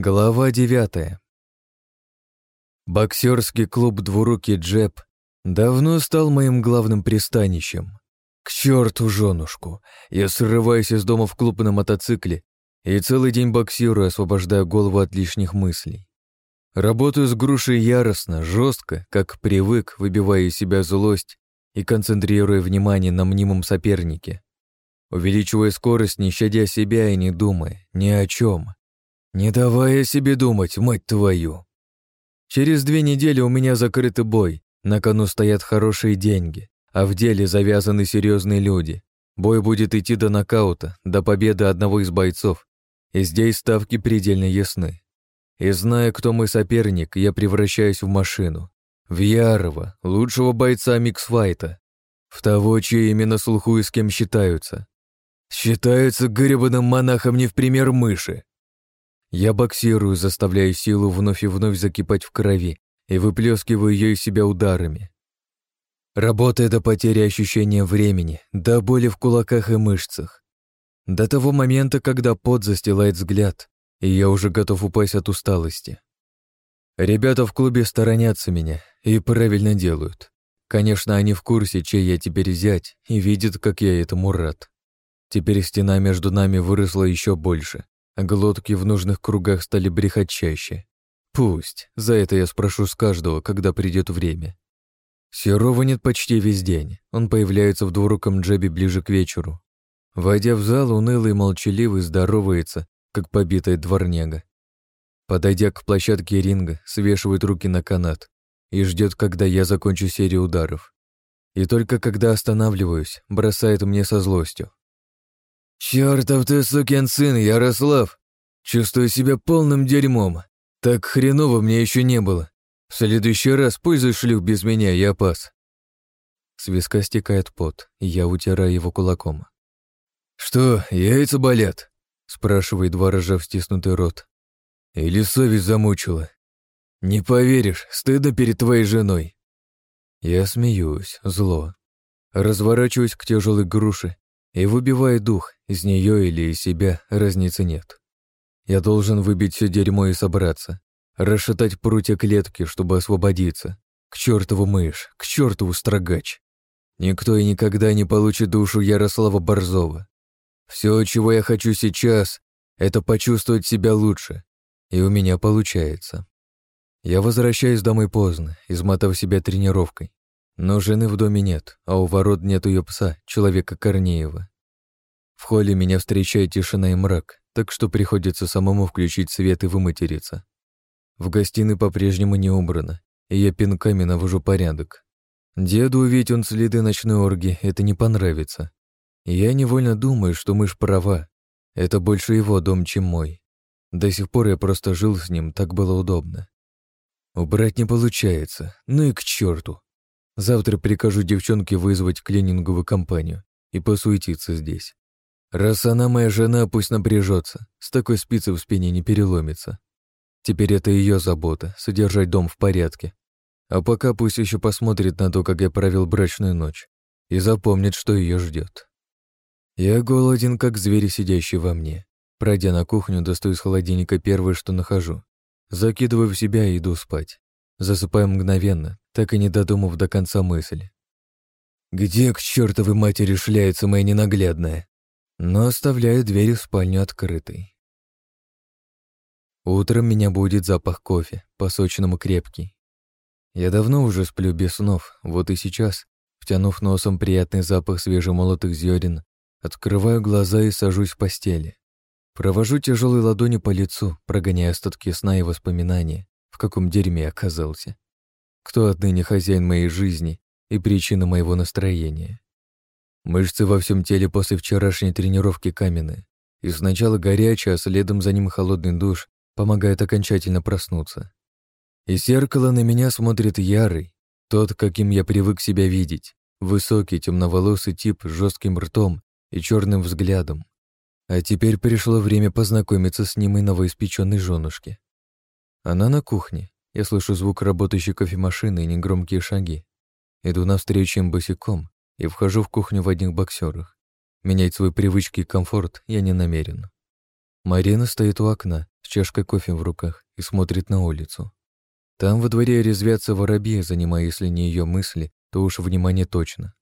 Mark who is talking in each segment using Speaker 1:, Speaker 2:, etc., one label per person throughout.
Speaker 1: Глава девятая. Боксерский клуб «Двурукий Джеб» давно стал моим главным пристанищем. К черту женушку! Я срываюсь из дома в клуб на мотоцикле и целый день боксирую, освобождая голову от лишних мыслей. Работаю с грушей яростно, жестко, как привык, выбивая из себя злость и концентрируя внимание на мнимом сопернике. Увеличивая скорость, не щадя себя и не думая ни о чем. Не давая себе думать, мать твою. Через две недели у меня закрытый бой, на кону стоят хорошие деньги, а в деле завязаны серьезные люди. Бой будет идти до нокаута, до победы одного из бойцов, и здесь ставки предельно ясны. И зная, кто мой соперник, я превращаюсь в машину. В Ярова, лучшего бойца миксфайта. В того, чье именно слуху и с кем считаются. Считаются гребаным монахом не в пример мыши. Я боксирую, заставляя силу вновь и вновь закипать в крови и выплескиваю ее из себя ударами. Работая до потери ощущения времени, до боли в кулаках и мышцах. До того момента, когда пот застилает взгляд, и я уже готов упасть от усталости. Ребята в клубе сторонятся меня и правильно делают. Конечно, они в курсе, чей я теперь зять, и видят, как я этому рад. Теперь стена между нами выросла еще больше, глотки в нужных кругах стали брехать чаще. Пусть, за это я спрошу с каждого, когда придет время. Серова нет почти весь день, он появляется в двуруком джебе ближе к вечеру. Войдя в зал, унылый и молчаливый здоровается, как побитая дворняга. Подойдя к площадке ринга, свешивает руки на канат и ждет, когда я закончу серию ударов. И только когда останавливаюсь, бросает мне со злостью. «Чёртов ты сукин сын, Ярослав! Чувствую себя полным дерьмом. Так хреново мне еще не было. В следующий раз пользуй шлюх без меня, я пас». С виска стекает пот, и я утираю его кулаком. «Что, яйца болят?» — спрашивает два рожа в стиснутый рот. «Или совесть замучила? Не поверишь, стыдно перед твоей женой». Я смеюсь, зло. Разворачиваюсь к тяжелой груше и выбиваю дух, из нее или из себя разницы нет. Я должен выбить все дерьмо и собраться, расшатать прутья клетки, чтобы освободиться. К чертову мышь, к чертову строгач. Никто и никогда не получит душу Ярослава Борзова. Все, чего я хочу сейчас, это почувствовать себя лучше. И у меня получается. Я возвращаюсь домой поздно, измотав себя тренировкой. Но жены в доме нет, а у ворот нет ее пса, человека Корнеева. В холле меня встречает тишина и мрак, так что приходится самому включить свет и выматериться. В гостиной по-прежнему не убрано, и я пинками навожу порядок. Деду увидеть он следы ночной орги, это не понравится. Я невольно думаю, что мышь права. Это больше его дом, чем мой. До сих пор я просто жил с ним, так было удобно. Убрать не получается, ну и к черту. Завтра прикажу девчонке вызвать клининговую компанию и посуетиться здесь. Раз она моя жена, пусть напряжется, с такой спицей в спине не переломится. Теперь это ее забота — содержать дом в порядке. А пока пусть еще посмотрит на то, как я провел брачную ночь, и запомнит, что ее ждет. Я голоден, как зверь, сидящий во мне. Пройдя на кухню, достаю из холодильника первое, что нахожу. Закидываю в себя и иду спать. Засыпаю мгновенно, так и не додумав до конца мысли. Где к чертовой матери шляется моя ненаглядная? Но оставляю дверь в спальню открытой. Утром меня будет запах кофе, по-сочному крепкий. Я давно уже сплю без снов, вот и сейчас, втянув носом приятный запах свежемолотых зерен, открываю глаза и сажусь в постели. Провожу тяжелой ладони по лицу, прогоняя остатки сна и воспоминания, в каком дерьме я оказался. Кто отныне хозяин моей жизни и причина моего настроения? Мышцы во всем теле после вчерашней тренировки каменные. И сначала горячий, а следом за ним холодный душ помогает окончательно проснуться. Из зеркала на меня смотрит ярый, тот, каким я привык себя видеть. Высокий, темноволосый тип с жестким ртом и черным взглядом. А теперь пришло время познакомиться с ним и новоиспеченной женушке. Она на кухне. Я слышу звук работающей кофемашины и негромкие шаги. Иду навстречу им босиком, и вхожу в кухню в одних боксерах. Менять свои привычки и комфорт я не намерен. Марина стоит у окна с чашкой кофе в руках и смотрит на улицу. Там во дворе резвятся воробьи, занимая, если не ее мысли, то уж внимание точно.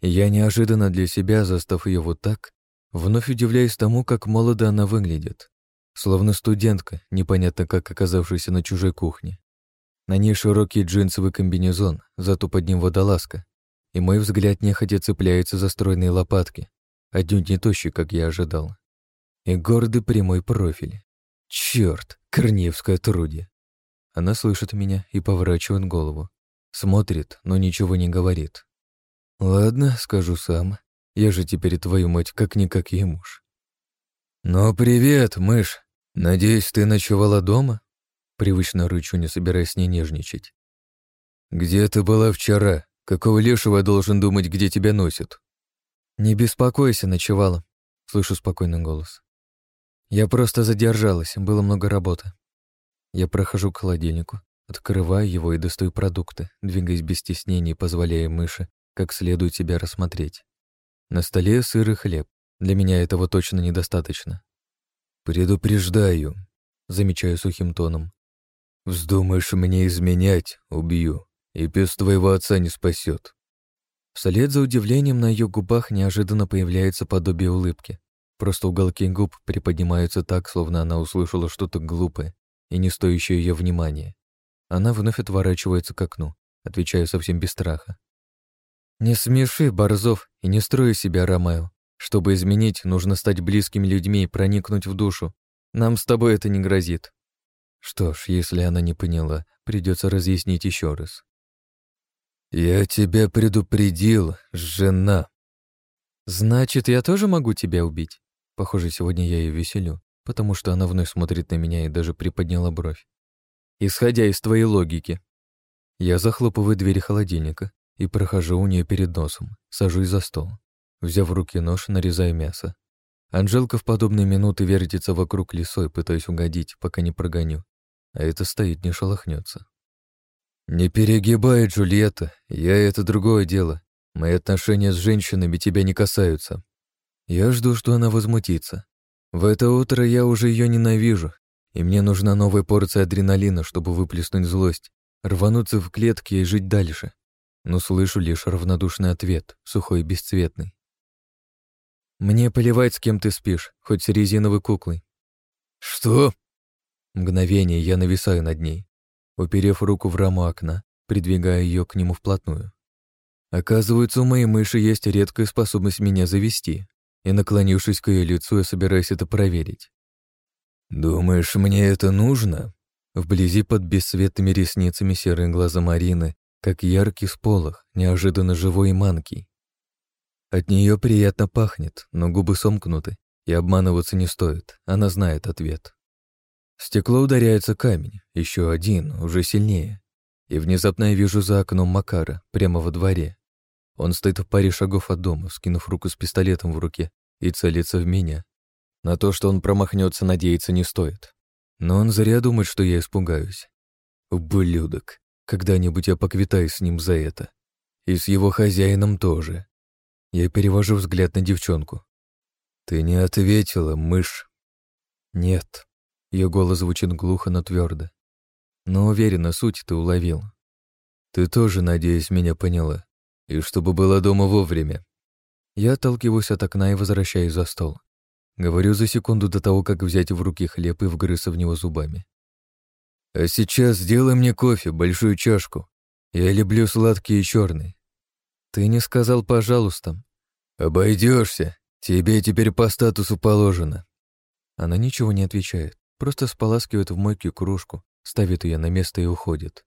Speaker 1: И я неожиданно для себя, застав ее вот так, вновь удивляюсь тому, как молодо она выглядит. Словно студентка, непонятно как оказавшаяся на чужой кухне. На ней широкий джинсовый комбинезон, зато под ним водолазка. И мой взгляд нехотя цепляется за стройные лопатки, отнюдь не тощий, как я ожидал. И гордый прямой профиль. Черт, Корнеевская трудье. Она слышит меня и поворачивает голову. Смотрит, но ничего не говорит. Ладно, скажу сам. Я же теперь твою мать как-никак ей муж. «Ну, привет, мышь. Надеюсь, ты ночевала дома?» Привычно рычу, не собираясь с ней нежничать. «Где ты была вчера? Какого лешего я должен думать, где тебя носят?» «Не беспокойся, ночевала», — слышу спокойный голос. «Я просто задержалась, было много работы». Я прохожу к холодильнику, открываю его и достаю продукты, двигаясь без стеснений, позволяя мыши как следует себя рассмотреть. На столе сыр и хлеб. Для меня этого точно недостаточно. «Предупреждаю», — замечаю сухим тоном. Вздумаешь мне изменять — убью, и пес твоего отца не спасет. Вслед за удивлением на ее губах неожиданно появляется подобие улыбки. Просто уголки губ приподнимаются так, словно она услышала что-то глупое и не стоящее ее внимания. Она вновь отворачивается к окну, отвечая совсем без страха. «Не смеши, Борзов, и не строй себя, Ромео. Чтобы изменить, нужно стать близкими людьми и проникнуть в душу. Нам с тобой это не грозит». Что ж, если она не поняла, придется разъяснить еще раз. «Я тебя предупредил, жена». «Значит, я тоже могу тебя убить?» Похоже, сегодня я ее веселю, потому что она вновь смотрит на меня и даже приподняла бровь. «Исходя из твоей логики». Я захлопываю дверь холодильника и прохожу у нее перед носом, сажусь за стол. Взяв в руки нож, нарезаю мясо. Анжелка в подобные минуты вертится вокруг лесой, пытаясь угодить, пока не прогоню а это стоит, не шелохнется. «Не перегибай, Джульетта, я — это другое дело. Мои отношения с женщинами тебя не касаются. Я жду, что она возмутится. В это утро я уже ее ненавижу, и мне нужна новая порция адреналина, чтобы выплеснуть злость, рвануться в клетки и жить дальше. Но слышу лишь равнодушный ответ, сухой и бесцветный. «Мне поливать, с кем ты спишь, хоть с резиновой куклой». «Что?» Мгновение я нависаю над ней, уперев руку в раму окна, придвигая ее к нему вплотную. Оказывается, у моей мыши есть редкая способность меня завести, и, наклонившись к ее лицу, я собираюсь это проверить. «Думаешь, мне это нужно?» Вблизи под бесцветными ресницами серые глаза Марины, как яркий сполох, неожиданно живой и манкий. От нее приятно пахнет, но губы сомкнуты, и обманываться не стоит, она знает ответ. Стекло ударяется камень, еще один, уже сильнее. И внезапно я вижу за окном Макара, прямо во дворе. Он стоит в паре шагов от дома, скинув руку с пистолетом в руке и целится в меня. На то, что он промахнется, надеяться не стоит. Но он зря думает, что я испугаюсь. Ублюдок. Когда-нибудь я поквитаюсь с ним за это. И с его хозяином тоже. Я перевожу взгляд на девчонку. «Ты не ответила, мышь». «Нет». Ее голос звучит глухо, но твердо. Но уверена, суть ты уловил. Ты тоже, надеюсь, меня поняла. И чтобы была дома вовремя. Я отталкиваюсь от окна и возвращаюсь за стол. Говорю за секунду до того, как взять в руки хлеб и вгрызться в него зубами. А сейчас сделай мне кофе, большую чашку. Я люблю сладкий и черный. Ты не сказал «пожалуйста». Обойдешься. Тебе теперь по статусу положено. Она ничего не отвечает, просто споласкивает в мойке кружку, ставит ее на место и уходит.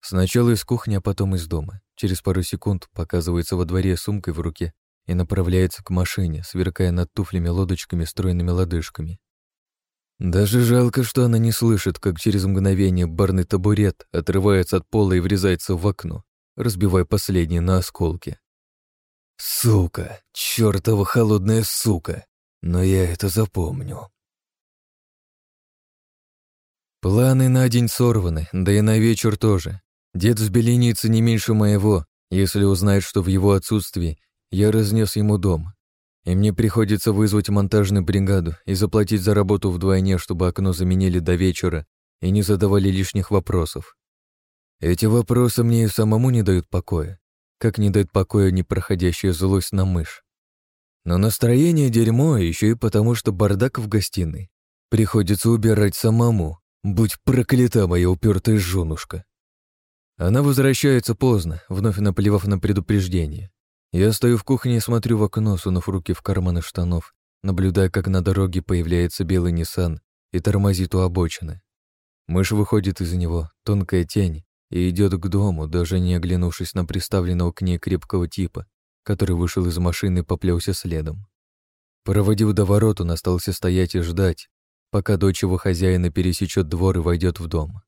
Speaker 1: Сначала из кухни, а потом из дома. Через пару секунд показывается во дворе сумкой в руке и направляется к машине, сверкая над туфлями-лодочками стройными лодыжками. Даже жалко, что она не слышит, как через мгновение барный табурет отрывается от пола и врезается в окно, разбивая последние на осколки. Сука, чертова холодная сука, но я это запомню. Планы на день сорваны, да и на вечер тоже. Дед взбеленится не меньше моего, если узнает, что в его отсутствии я разнес ему дом. и мне приходится вызвать монтажную бригаду и заплатить за работу вдвойне, чтобы окно заменили до вечера и не задавали лишних вопросов. Эти вопросы мне и самому не дают покоя, как не дает покоя непроходящая злость на мышь. Но настроение дерьмо еще и потому, что бардак в гостиной. Приходится убирать самому, будь проклята моя упертая женушка. Она возвращается поздно, вновь наплевав на предупреждение. Я стою в кухне и смотрю в окно, сунув руки в карманы штанов, наблюдая, как на дороге появляется белый Ниссан и тормозит у обочины. Мышь выходит из него, тонкая тень, и идет к дому, даже не оглянувшись на приставленного к ней крепкого типа, который вышел из машины и поплелся следом. Проводив до ворот, он остался стоять и ждать, пока дочь его хозяина пересечет двор и войдет в дом.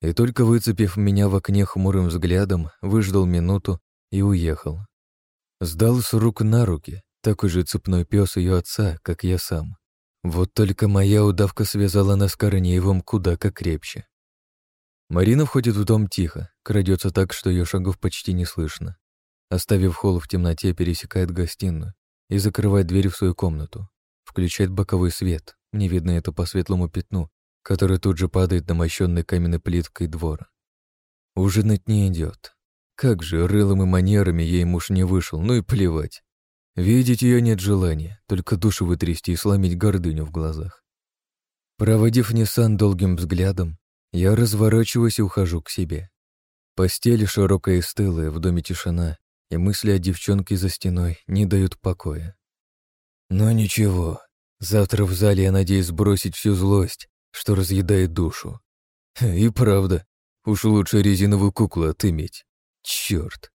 Speaker 1: И только выцепив меня в окне хмурым взглядом, выждал минуту и уехал. Сдал с рук на руки, такой же цепной пес ее отца, как я сам. Вот только моя удавка связала нас Корнеевым куда как крепче. Марина входит в дом тихо, крадется так, что ее шагов почти не слышно. Оставив холл в темноте, пересекает гостиную и закрывает дверь в свою комнату. Включает боковой свет, мне видно это по светлому пятну, который тут же падает на мощенный каменной плиткой двор. Ужинать не идет. Как же, рылом и манерами ей муж не вышел, ну и плевать. Видеть ее нет желания, только душу вытрясти и сломить гордыню в глазах. Проводив Ниссан долгим взглядом, я разворачиваюсь и ухожу к себе. Постель широкая и стылая, в доме тишина, и мысли о девчонке за стеной не дают покоя. Но ничего, завтра в зале я надеюсь сбросить всю злость, что разъедает душу. И правда, уж лучше резиновую куклу отыметь. Черт!